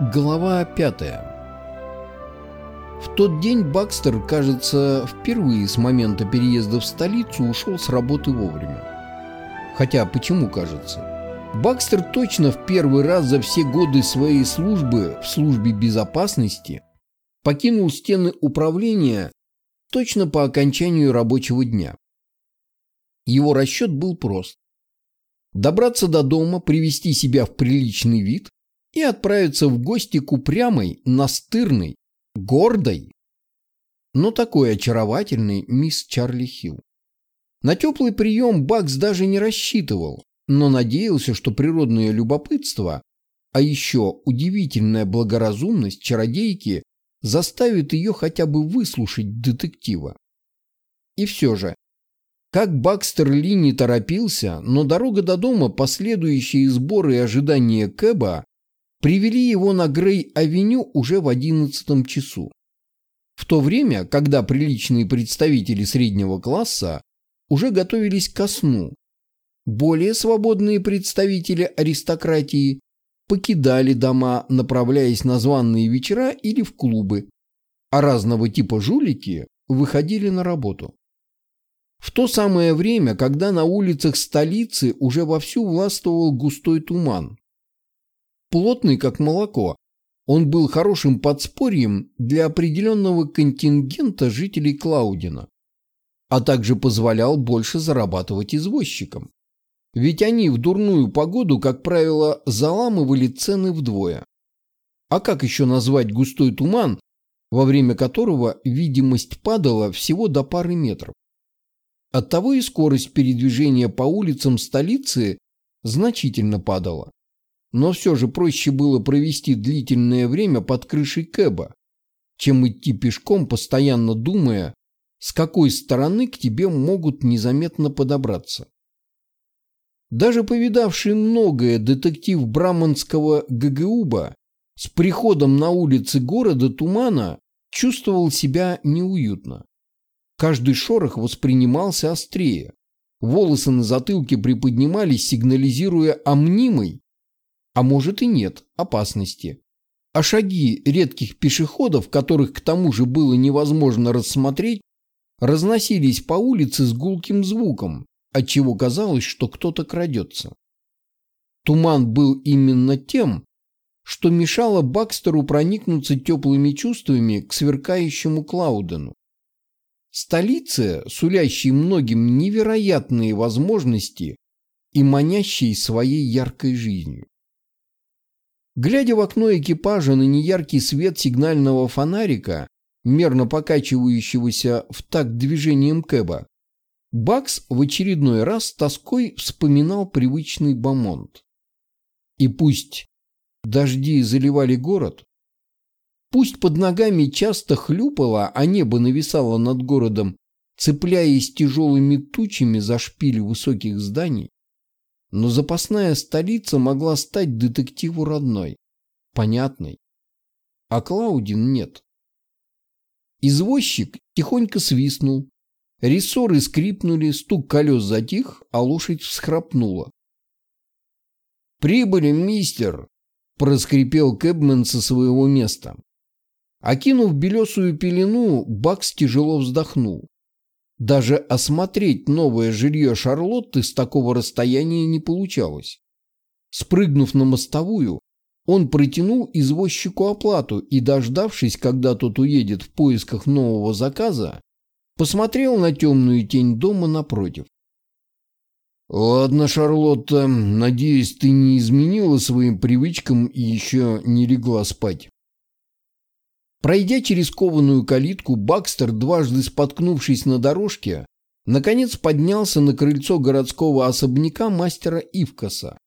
Глава пятая В тот день Бакстер, кажется, впервые с момента переезда в столицу ушел с работы вовремя. Хотя, почему кажется? Бакстер точно в первый раз за все годы своей службы в службе безопасности покинул стены управления точно по окончанию рабочего дня. Его расчет был прост. Добраться до дома, привести себя в приличный вид и отправиться в гости к упрямой, настырной, гордой, но такой очаровательной мисс Чарли Хилл. На теплый прием Бакс даже не рассчитывал, но надеялся, что природное любопытство, а еще удивительная благоразумность чародейки заставит ее хотя бы выслушать детектива. И все же, как Бакстер Ли не торопился, но дорога до дома, последующие сборы и ожидания Кэба привели его на Грей-авеню уже в одиннадцатом часу. В то время, когда приличные представители среднего класса уже готовились ко сну, более свободные представители аристократии покидали дома, направляясь на званные вечера или в клубы, а разного типа жулики выходили на работу. В то самое время, когда на улицах столицы уже вовсю властвовал густой туман, плотный как молоко. Он был хорошим подспорьем для определенного контингента жителей Клаудина, а также позволял больше зарабатывать извозчикам. Ведь они в дурную погоду, как правило, заламывали цены вдвое. А как еще назвать густой туман, во время которого видимость падала всего до пары метров? Оттого и скорость передвижения по улицам столицы значительно падала. Но все же проще было провести длительное время под крышей Кэба, чем идти пешком, постоянно думая, с какой стороны к тебе могут незаметно подобраться. Даже повидавший многое детектив Браманского ГГУБа с приходом на улицы города Тумана чувствовал себя неуютно. Каждый шорох воспринимался острее. Волосы на затылке приподнимались, сигнализируя о мнимой, а может и нет, опасности. А шаги редких пешеходов, которых к тому же было невозможно рассмотреть, разносились по улице с гулким звуком, отчего казалось, что кто-то крадется. Туман был именно тем, что мешало Бакстеру проникнуться теплыми чувствами к сверкающему Клаудену. Столице, сулящей многим невероятные возможности и манящей своей яркой жизнью. Глядя в окно экипажа на неяркий свет сигнального фонарика, мерно покачивающегося в такт движением Кэба, Бакс в очередной раз с тоской вспоминал привычный Бамонт. И пусть дожди заливали город, пусть под ногами часто хлюпало, а небо нависало над городом, цепляясь тяжелыми тучами за шпили высоких зданий, но запасная столица могла стать детективу родной, понятной. А Клаудин нет. Извозчик тихонько свистнул. Рессоры скрипнули, стук колес затих, а лошадь всхрапнула. «Прибыли, мистер!» – проскрипел Кэбмен со своего места. Окинув белесую пелену, Бакс тяжело вздохнул. Даже осмотреть новое жилье Шарлотты с такого расстояния не получалось. Спрыгнув на мостовую, он протянул извозчику оплату и, дождавшись, когда тот уедет в поисках нового заказа, посмотрел на темную тень дома напротив. «Ладно, Шарлотта, надеюсь, ты не изменила своим привычкам и еще не легла спать». Пройдя через кованую калитку, Бакстер, дважды споткнувшись на дорожке, наконец поднялся на крыльцо городского особняка мастера Ивкаса.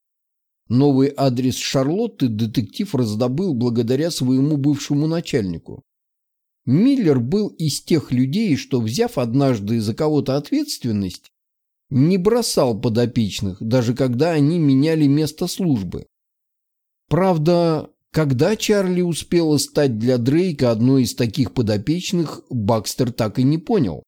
Новый адрес Шарлотты детектив раздобыл благодаря своему бывшему начальнику. Миллер был из тех людей, что, взяв однажды за кого-то ответственность, не бросал подопечных, даже когда они меняли место службы. Правда, когда Чарли успела стать для Дрейка одной из таких подопечных, Бакстер так и не понял.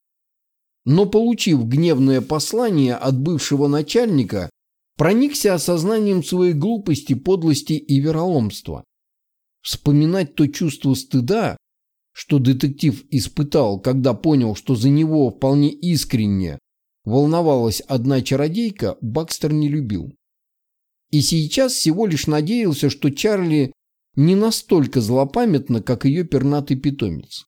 Но получив гневное послание от бывшего начальника, проникся осознанием своей глупости, подлости и вероломства. вспоминать то чувство стыда, что детектив испытал, когда понял, что за него вполне искренне волновалась одна чародейка, Бакстер не любил. И сейчас всего лишь надеялся, что Чарли не настолько злопамятна, как ее пернатый питомец.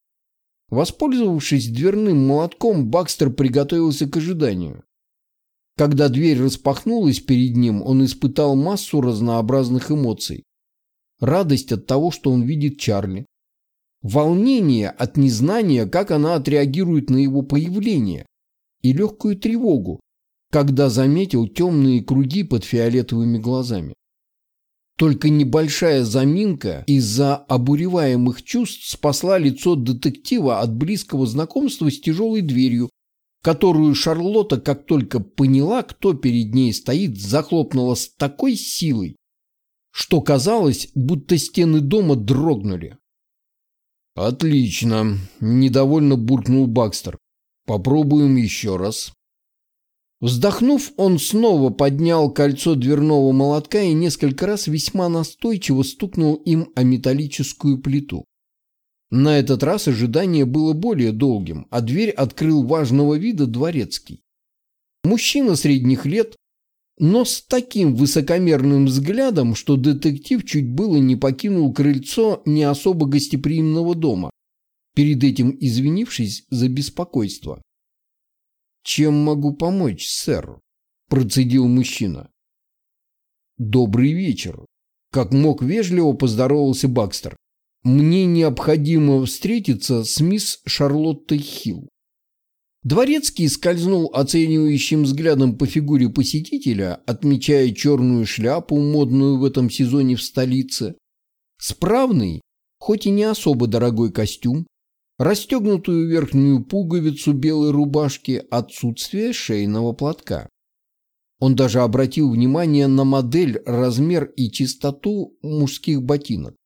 Воспользовавшись дверным молотком, Бакстер приготовился к ожиданию. Когда дверь распахнулась перед ним, он испытал массу разнообразных эмоций. Радость от того, что он видит Чарли. Волнение от незнания, как она отреагирует на его появление. И легкую тревогу, когда заметил темные круги под фиолетовыми глазами. Только небольшая заминка из-за обуреваемых чувств спасла лицо детектива от близкого знакомства с тяжелой дверью, которую Шарлотта, как только поняла, кто перед ней стоит, захлопнула с такой силой, что казалось, будто стены дома дрогнули. «Отлично», – недовольно буркнул Бакстер. «Попробуем еще раз». Вздохнув, он снова поднял кольцо дверного молотка и несколько раз весьма настойчиво стукнул им о металлическую плиту. На этот раз ожидание было более долгим, а дверь открыл важного вида дворецкий. Мужчина средних лет, но с таким высокомерным взглядом, что детектив чуть было не покинул крыльцо не особо гостеприимного дома, перед этим извинившись за беспокойство. «Чем могу помочь, сэр?» – процедил мужчина. «Добрый вечер!» – как мог вежливо поздоровался Бакстер. «Мне необходимо встретиться с мисс Шарлоттой Хилл». Дворецкий скользнул оценивающим взглядом по фигуре посетителя, отмечая черную шляпу, модную в этом сезоне в столице, справный, хоть и не особо дорогой костюм, расстегнутую верхнюю пуговицу белой рубашки, отсутствие шейного платка. Он даже обратил внимание на модель, размер и чистоту мужских ботинок,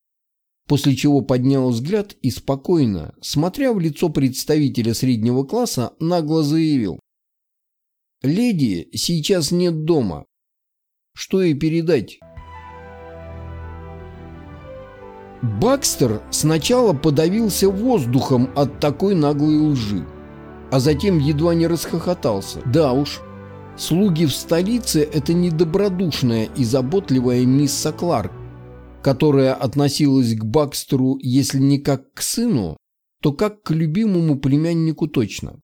после чего поднял взгляд и спокойно, смотря в лицо представителя среднего класса, нагло заявил. «Леди сейчас нет дома. Что ей передать?» Бакстер сначала подавился воздухом от такой наглой лжи, а затем едва не расхохотался. Да уж, слуги в столице – это недобродушная и заботливая мисс Кларк, которая относилась к Бакстеру, если не как к сыну, то как к любимому племяннику точно.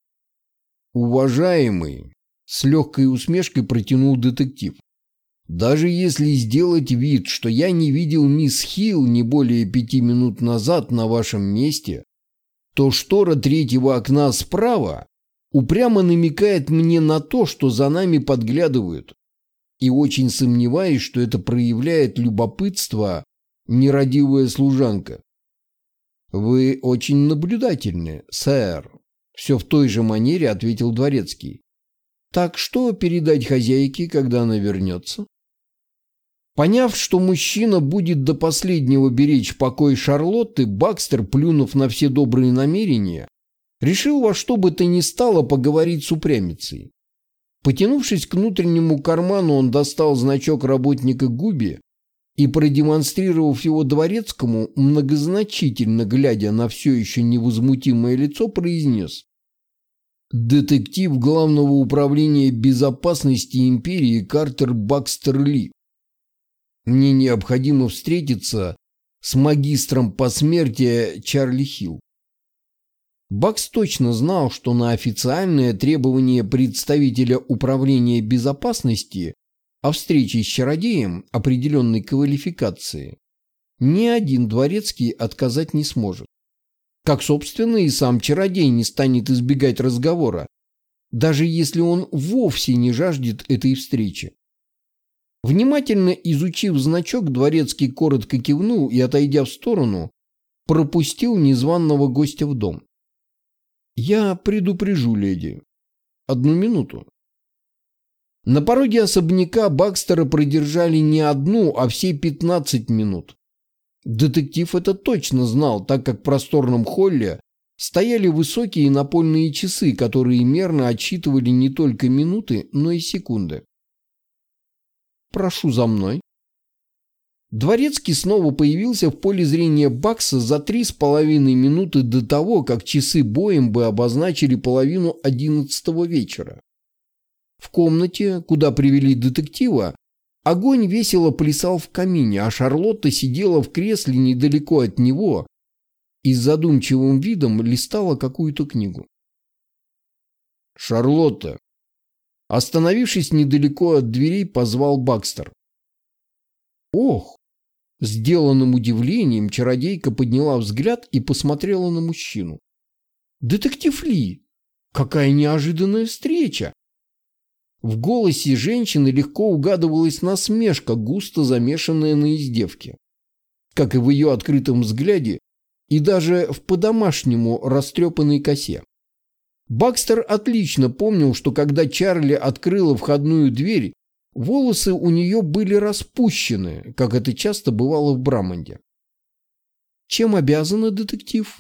«Уважаемый», – с легкой усмешкой протянул детектив, даже если сделать вид, что я не видел мисс Хилл не более пяти минут назад на вашем месте, то штора третьего окна справа упрямо намекает мне на то, что за нами подглядывают. И очень сомневаюсь, что это проявляет любопытство нерадивая служанка. Вы очень наблюдательны, сэр. Все в той же манере ответил дворецкий. Так что передать хозяйке, когда она вернется? Поняв, что мужчина будет до последнего беречь покой Шарлотты, Бакстер, плюнув на все добрые намерения, решил во что бы то ни стало поговорить с упрямицей. Потянувшись к внутреннему карману, он достал значок работника Губи и, продемонстрировав его дворецкому, многозначительно глядя на все еще невозмутимое лицо, произнес «Детектив Главного управления безопасности империи Картер Бакстер Ли». Мне необходимо встретиться с магистром посмертия Чарли Хилл. Бакс точно знал, что на официальное требование представителя управления безопасности о встрече с чародеем определенной квалификации ни один дворецкий отказать не сможет. Как, собственно, и сам чародей не станет избегать разговора, даже если он вовсе не жаждет этой встречи. Внимательно изучив значок, дворецкий коротко кивнул и, отойдя в сторону, пропустил незваного гостя в дом. «Я предупрежу, леди. Одну минуту». На пороге особняка Бакстера продержали не одну, а все 15 минут. Детектив это точно знал, так как в просторном холле стояли высокие напольные часы, которые мерно отсчитывали не только минуты, но и секунды. Прошу за мной. Дворецкий снова появился в поле зрения Бакса за три с половиной минуты до того, как часы боем бы обозначили половину одиннадцатого вечера. В комнате, куда привели детектива, огонь весело плясал в камине, а Шарлотта сидела в кресле недалеко от него и с задумчивым видом листала какую-то книгу. «Шарлотта!» Остановившись недалеко от дверей, позвал Бакстер. «Ох!» Сделанным удивлением чародейка подняла взгляд и посмотрела на мужчину. «Детектив Ли! Какая неожиданная встреча!» В голосе женщины легко угадывалась насмешка, густо замешанная на издевке. Как и в ее открытом взгляде, и даже в по-домашнему растрепанной косе. Бакстер отлично помнил, что когда Чарли открыла входную дверь, волосы у нее были распущены, как это часто бывало в Браманде. Чем обязана детектив?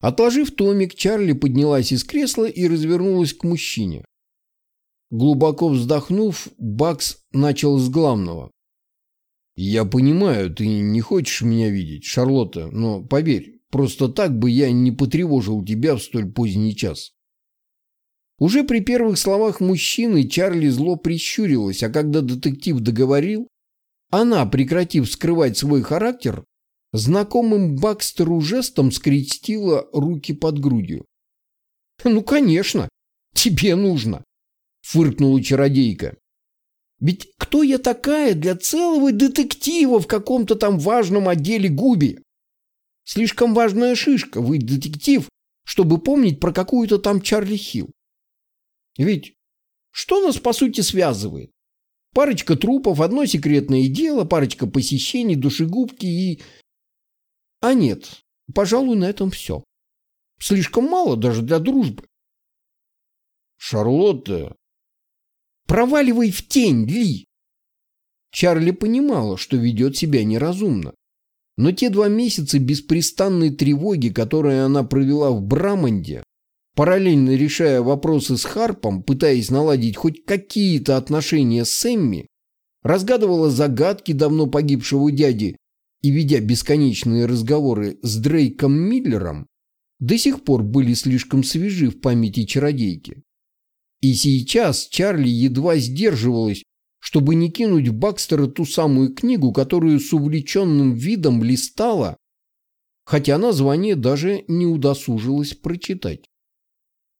Отложив томик, Чарли поднялась из кресла и развернулась к мужчине. Глубоко вздохнув, Бакс начал с главного. «Я понимаю, ты не хочешь меня видеть, Шарлотта, но поверь, просто так бы я не потревожил тебя в столь поздний час». Уже при первых словах мужчины Чарли зло прищурилась, а когда детектив договорил, она, прекратив скрывать свой характер, знакомым Бакстеру жестом скрестила руки под грудью. «Ну, конечно, тебе нужно фыркнула чародейка. Ведь кто я такая для целого детектива в каком-то там важном отделе Губи? Слишком важная шишка, вы детектив, чтобы помнить про какую-то там Чарли Хилл. Ведь что нас по сути связывает? Парочка трупов, одно секретное дело, парочка посещений, душегубки и... А нет, пожалуй, на этом все. Слишком мало даже для дружбы. Шарлотта, Проваливай в тень, Ли!» Чарли понимала, что ведет себя неразумно. Но те два месяца беспрестанной тревоги, которые она провела в Браманде, параллельно решая вопросы с Харпом, пытаясь наладить хоть какие-то отношения с Эмми, разгадывала загадки давно погибшего дяди и, ведя бесконечные разговоры с Дрейком Миллером, до сих пор были слишком свежи в памяти чародейки. И сейчас Чарли едва сдерживалась, чтобы не кинуть в Бакстера ту самую книгу, которую с увлеченным видом листала, хотя название даже не удосужилась прочитать.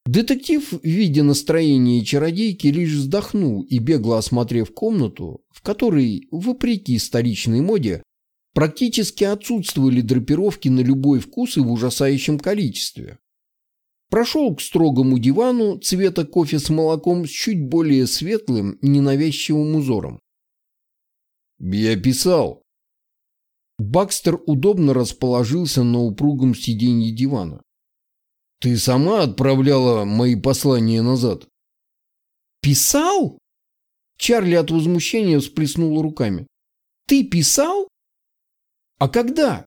Детектив, видя настроение чародейки, лишь вздохнул и, бегло осмотрев комнату, в которой, вопреки столичной моде, практически отсутствовали драпировки на любой вкус и в ужасающем количестве, Прошел к строгому дивану цвета кофе с молоком с чуть более светлым, ненавязчивым узором. «Я писал». Бакстер удобно расположился на упругом сиденье дивана. «Ты сама отправляла мои послания назад?» «Писал?» Чарли от возмущения всплеснула руками. «Ты писал? А когда?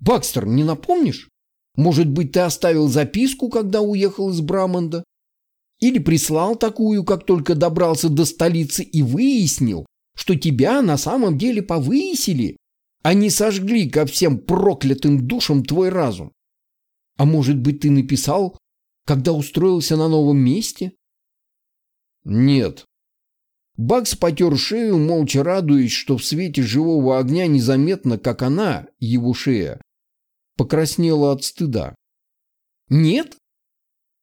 Бакстер, не напомнишь?» Может быть, ты оставил записку, когда уехал из Брамонда? Или прислал такую, как только добрался до столицы и выяснил, что тебя на самом деле повысили, а не сожгли ко всем проклятым душам твой разум? А может быть, ты написал, когда устроился на новом месте? Нет. Бакс потер шею, молча радуясь, что в свете живого огня незаметно, как она, его шея, покраснела от стыда. «Нет?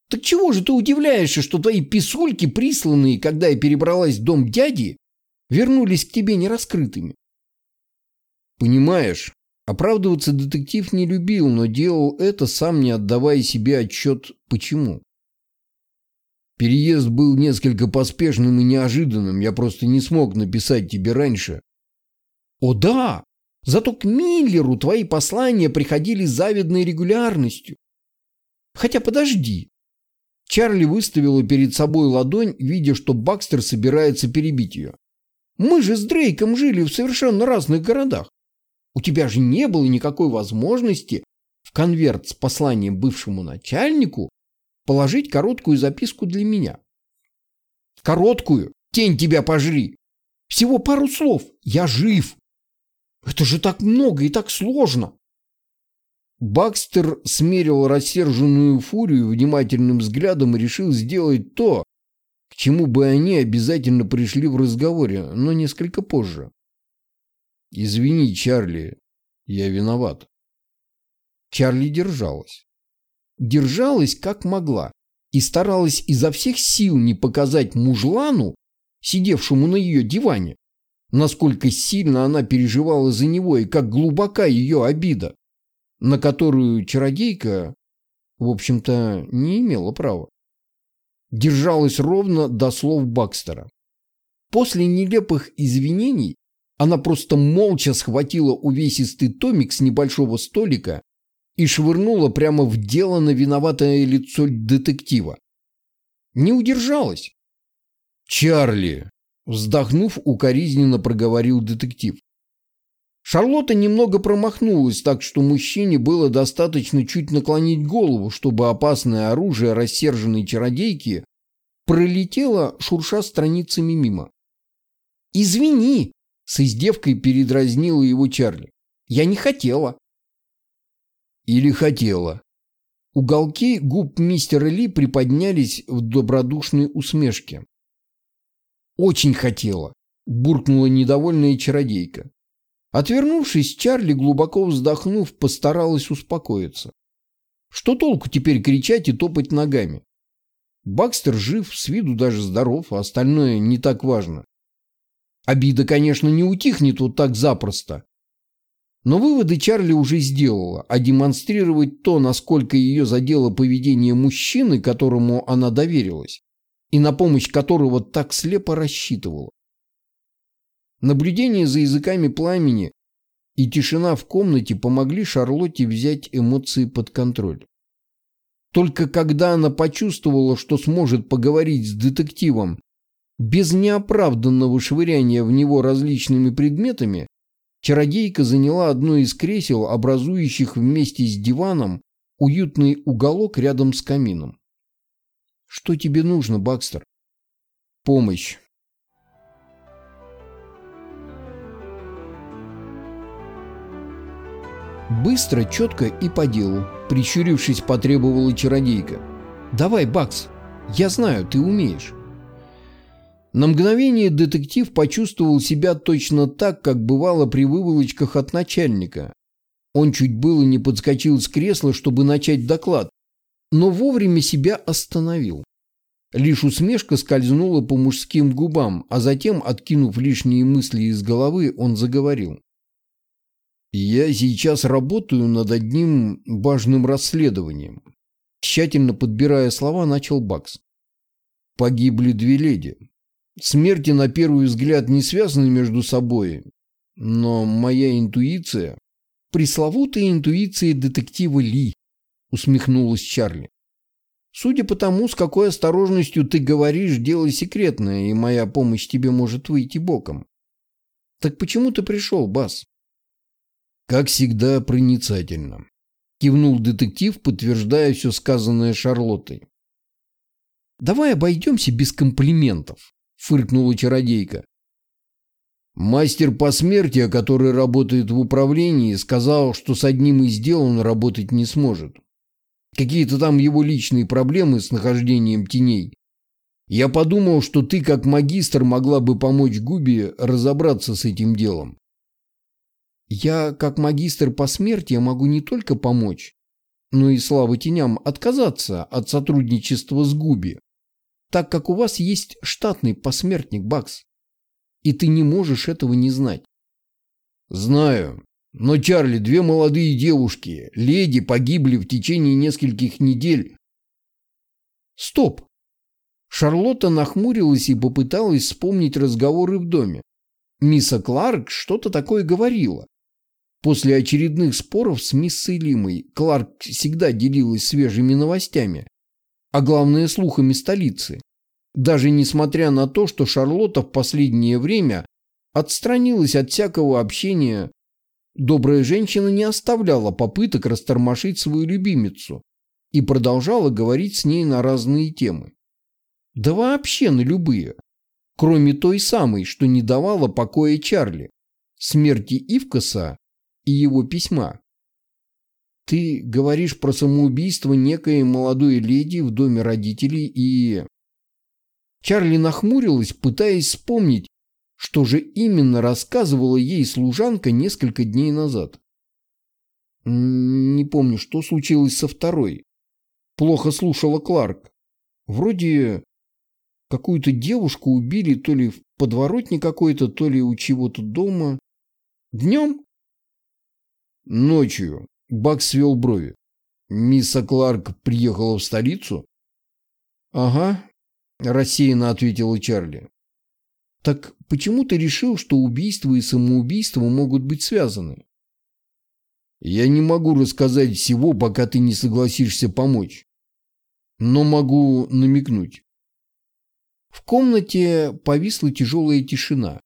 Так чего же ты удивляешься, что твои писульки, присланные, когда я перебралась в дом дяди, вернулись к тебе нераскрытыми?» «Понимаешь, оправдываться детектив не любил, но делал это, сам не отдавая себе отчет, почему». Переезд был несколько поспешным и неожиданным, я просто не смог написать тебе раньше. О да, Зато к Миллеру твои послания приходили с завидной регулярностью. Хотя подожди. Чарли выставила перед собой ладонь, видя, что Бакстер собирается перебить ее. Мы же с Дрейком жили в совершенно разных городах. У тебя же не было никакой возможности в конверт с посланием бывшему начальнику положить короткую записку для меня. Короткую? Тень тебя пожри! Всего пару слов. Я жив. Это же так много и так сложно. Бакстер смерил рассерженную фурию внимательным взглядом и решил сделать то, к чему бы они обязательно пришли в разговоре, но несколько позже. «Извини, Чарли, я виноват». Чарли держалась. Держалась как могла и старалась изо всех сил не показать мужлану, сидевшему на ее диване, насколько сильно она переживала за него и как глубока ее обида, на которую чародейка, в общем-то, не имела права. Держалась ровно до слов Бакстера. После нелепых извинений она просто молча схватила увесистый томик с небольшого столика и швырнула прямо в дело на виноватое лицо детектива. Не удержалась. «Чарли!» – вздохнув, укоризненно проговорил детектив. Шарлотта немного промахнулась, так что мужчине было достаточно чуть наклонить голову, чтобы опасное оружие рассерженной чародейки пролетело, шурша страницами мимо. «Извини!» – с издевкой передразнила его Чарли. «Я не хотела». Или хотела. Уголки губ мистера Ли приподнялись в добродушной усмешке. «Очень хотела», – буркнула недовольная чародейка. Отвернувшись, Чарли, глубоко вздохнув, постаралась успокоиться. Что толку теперь кричать и топать ногами? Бакстер жив, с виду даже здоров, а остальное не так важно. Обида, конечно, не утихнет вот так запросто. Но выводы Чарли уже сделала, а демонстрировать то, насколько ее задело поведение мужчины, которому она доверилась, и на помощь которого так слепо рассчитывала. Наблюдение за языками пламени и тишина в комнате помогли Шарлотте взять эмоции под контроль. Только когда она почувствовала, что сможет поговорить с детективом без неоправданного швыряния в него различными предметами, чародейка заняла одно из кресел, образующих вместе с диваном уютный уголок рядом с камином. «Что тебе нужно, Бакстер?» «Помощь. Быстро, четко и по делу, прищурившись, потребовала чародейка. «Давай, Бакс, я знаю, ты умеешь». На мгновение детектив почувствовал себя точно так, как бывало при выволочках от начальника. Он чуть было не подскочил с кресла, чтобы начать доклад, но вовремя себя остановил. Лишь усмешка скользнула по мужским губам, а затем, откинув лишние мысли из головы, он заговорил. Я сейчас работаю над одним важным расследованием. Тщательно подбирая слова, начал Бакс. Погибли две леди. Смерти на первый взгляд не связаны между собой, но моя интуиция... Пресловутая интуиция детектива Ли, усмехнулась Чарли. Судя по тому, с какой осторожностью ты говоришь, дело секретное, и моя помощь тебе может выйти боком. Так почему ты пришел, Бас? Как всегда, проницательно. Кивнул детектив, подтверждая все сказанное Шарлоттой. «Давай обойдемся без комплиментов», — фыркнула чародейка. Мастер по смерти, который работает в управлении, сказал, что с одним из дел он работать не сможет. Какие-то там его личные проблемы с нахождением теней. Я подумал, что ты, как магистр, могла бы помочь Губи разобраться с этим делом. Я, как магистр по смерти, могу не только помочь, но и, слава теням, отказаться от сотрудничества с Губи, так как у вас есть штатный посмертник, Бакс. И ты не можешь этого не знать. Знаю. Но, Чарли, две молодые девушки, леди, погибли в течение нескольких недель. Стоп. Шарлотта нахмурилась и попыталась вспомнить разговоры в доме. Мисса Кларк что-то такое говорила. После очередных споров с миссой Лимой Кларк всегда делилась свежими новостями, а главное слухами столицы. Даже несмотря на то, что Шарлотта в последнее время отстранилась от всякого общения, добрая женщина не оставляла попыток растормошить свою любимицу и продолжала говорить с ней на разные темы. Да вообще на любые, кроме той самой, что не давала покоя Чарли смерти Ивкаса и его письма. Ты говоришь про самоубийство некой молодой леди в доме родителей и... Чарли нахмурилась, пытаясь вспомнить, что же именно рассказывала ей служанка несколько дней назад. Не помню, что случилось со второй. Плохо слушала Кларк. Вроде какую-то девушку убили то ли в подворотне какой-то, то ли у чего-то дома. Днем? Ночью. Бак свел брови. Мисс Кларк приехала в столицу? Ага, рассеянно ответила Чарли. Так почему ты решил, что убийство и самоубийство могут быть связаны? Я не могу рассказать всего, пока ты не согласишься помочь. Но могу намекнуть. В комнате повисла тяжелая тишина.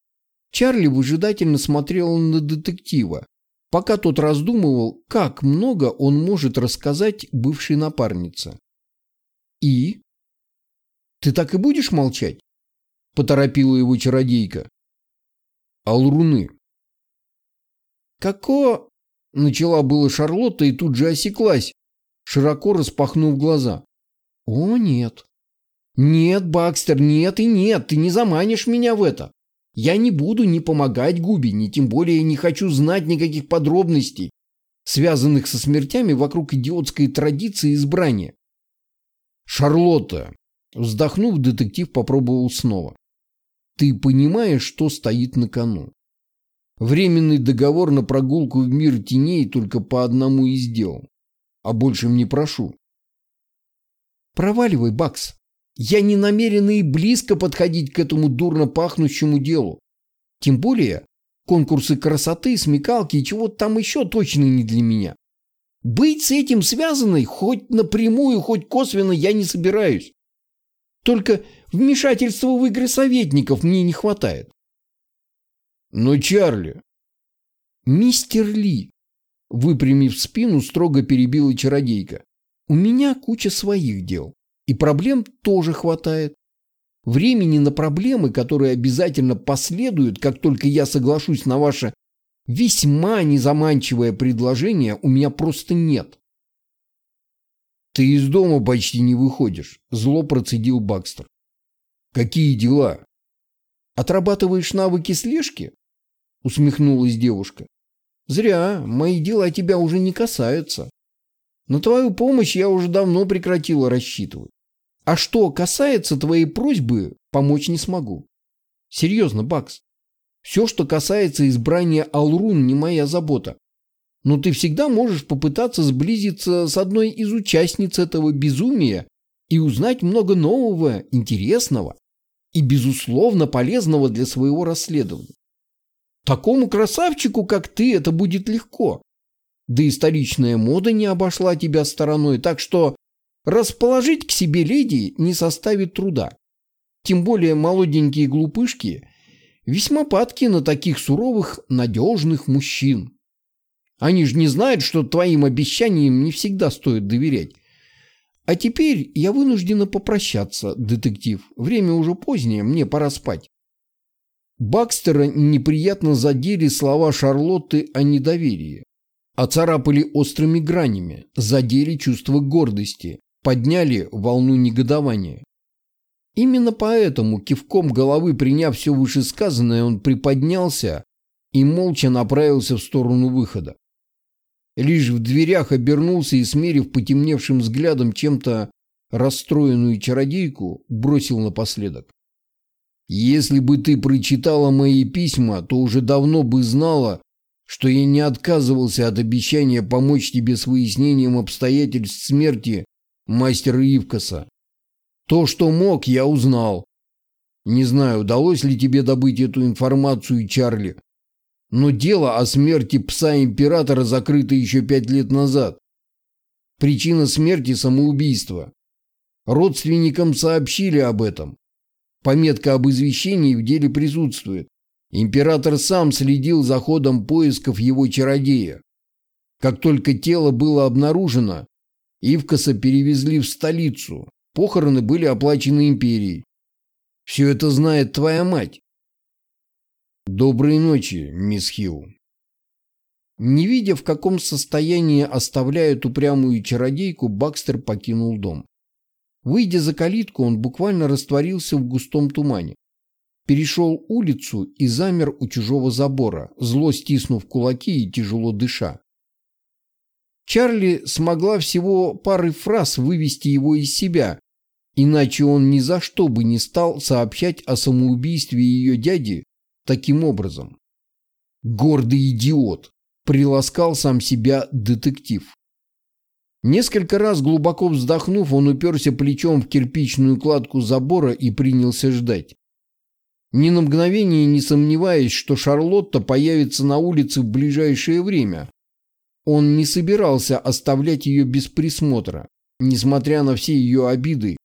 Чарли выжидательно смотрел на детектива, пока тот раздумывал, как много он может рассказать бывшей напарнице. «И? Ты так и будешь молчать?» – поторопила его чародейка. «Алруны». «Како?» – начала было Шарлотта и тут же осеклась, широко распахнув глаза. «О, нет». «Нет, Бакстер, нет и нет, ты не заманишь меня в это. Я не буду ни помогать Губи, ни тем более не хочу знать никаких подробностей, связанных со смертями вокруг идиотской традиции избрания. Шарлотта, вздохнув, детектив попробовал снова. Ты понимаешь, что стоит на кону? Временный договор на прогулку в мир теней только по одному из дел. А большим не прошу. Проваливай, Бакс. Я не намерен и близко подходить к этому дурно пахнущему делу. Тем более, конкурсы красоты, смекалки и чего-то там еще точно не для меня. Быть с этим связанной хоть напрямую, хоть косвенно я не собираюсь. Только вмешательства в игры советников мне не хватает. Но Чарли... Мистер Ли, выпрямив спину, строго перебила чародейка. У меня куча своих дел. И проблем тоже хватает. Времени на проблемы, которые обязательно последуют, как только я соглашусь на ваше весьма незаманчивое предложение, у меня просто нет. Ты из дома почти не выходишь, зло процедил Бакстер. Какие дела? Отрабатываешь навыки слежки? Усмехнулась девушка. Зря, мои дела тебя уже не касаются. На твою помощь я уже давно прекратила рассчитывать. А что касается твоей просьбы, помочь не смогу. Серьезно, Бакс. Все, что касается избрания Алрун, не моя забота. Но ты всегда можешь попытаться сблизиться с одной из участниц этого безумия и узнать много нового, интересного и, безусловно, полезного для своего расследования. Такому красавчику, как ты, это будет легко. Да и столичная мода не обошла тебя стороной, так что Расположить к себе леди не составит труда. Тем более молоденькие глупышки весьма падки на таких суровых, надежных мужчин. Они же не знают, что твоим обещаниям не всегда стоит доверять. А теперь я вынуждена попрощаться, детектив. Время уже позднее, мне пора спать. Бакстера неприятно задели слова Шарлотты о недоверии. Оцарапали острыми гранями, задели чувство гордости, подняли волну негодования. Именно поэтому, кивком головы приняв все вышесказанное, он приподнялся и молча направился в сторону выхода. Лишь в дверях обернулся и, смерив потемневшим взглядом чем-то расстроенную чародейку, бросил напоследок. «Если бы ты прочитала мои письма, то уже давно бы знала, что я не отказывался от обещания помочь тебе с выяснением обстоятельств смерти мастера Ивкаса. То, что мог, я узнал. Не знаю, удалось ли тебе добыть эту информацию, Чарли. Но дело о смерти пса императора закрыто еще пять лет назад. Причина смерти – самоубийство. Родственникам сообщили об этом. Пометка об извещении в деле присутствует. Император сам следил за ходом поисков его чародея. Как только тело было обнаружено, Ивкаса перевезли в столицу. Похороны были оплачены империей. Все это знает твоя мать. Доброй ночи, мисс Хилл. Не видя, в каком состоянии оставляет упрямую чародейку, Бакстер покинул дом. Выйдя за калитку, он буквально растворился в густом тумане. Перешел улицу и замер у чужого забора, зло стиснув кулаки и тяжело дыша. Чарли смогла всего парой фраз вывести его из себя, иначе он ни за что бы не стал сообщать о самоубийстве ее дяди таким образом. Гордый идиот, приласкал сам себя детектив. Несколько раз глубоко вздохнув, он уперся плечом в кирпичную кладку забора и принялся ждать. Ни на мгновение не сомневаясь, что Шарлотта появится на улице в ближайшее время. Он не собирался оставлять ее без присмотра, несмотря на все ее обиды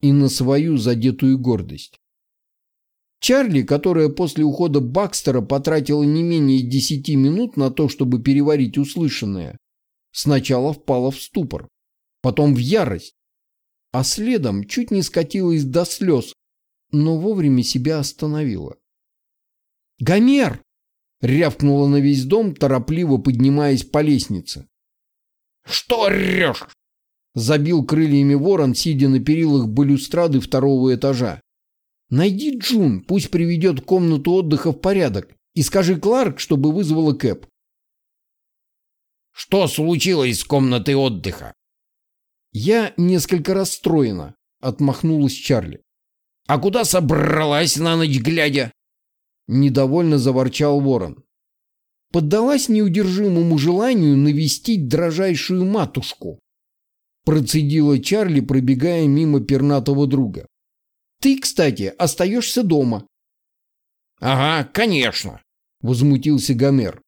и на свою задетую гордость. Чарли, которая после ухода Бакстера потратила не менее десяти минут на то, чтобы переварить услышанное, сначала впала в ступор, потом в ярость, а следом чуть не скатилась до слез, но вовремя себя остановила. «Гомер!» — рявкнула на весь дом, торопливо поднимаясь по лестнице. «Что решь?» — забил крыльями ворон, сидя на перилах балюстрады второго этажа. Найди Джун, пусть приведет комнату отдыха в порядок. И скажи Кларк, чтобы вызвала Кэп. Что случилось с комнатой отдыха? Я несколько расстроена, отмахнулась Чарли. А куда собралась на ночь глядя? Недовольно заворчал ворон. Поддалась неудержимому желанию навестить дрожайшую матушку. Процедила Чарли, пробегая мимо пернатого друга. Ты, кстати, остаешься дома. Ага, конечно, возмутился Гомер.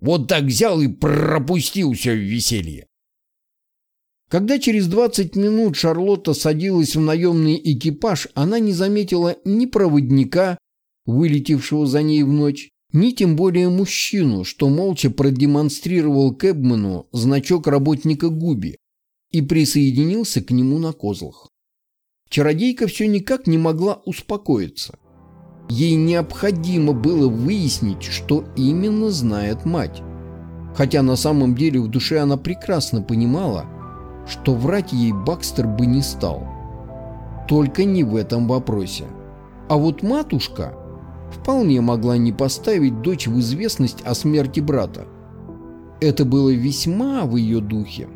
Вот так взял и пропустил все веселье. Когда через 20 минут Шарлотта садилась в наемный экипаж, она не заметила ни проводника, вылетевшего за ней в ночь, ни тем более мужчину, что молча продемонстрировал Кэбману значок работника Губи и присоединился к нему на козлах. Чародейка все никак не могла успокоиться. Ей необходимо было выяснить, что именно знает мать. Хотя на самом деле в душе она прекрасно понимала, что врать ей Бакстер бы не стал. Только не в этом вопросе. А вот матушка вполне могла не поставить дочь в известность о смерти брата. Это было весьма в ее духе.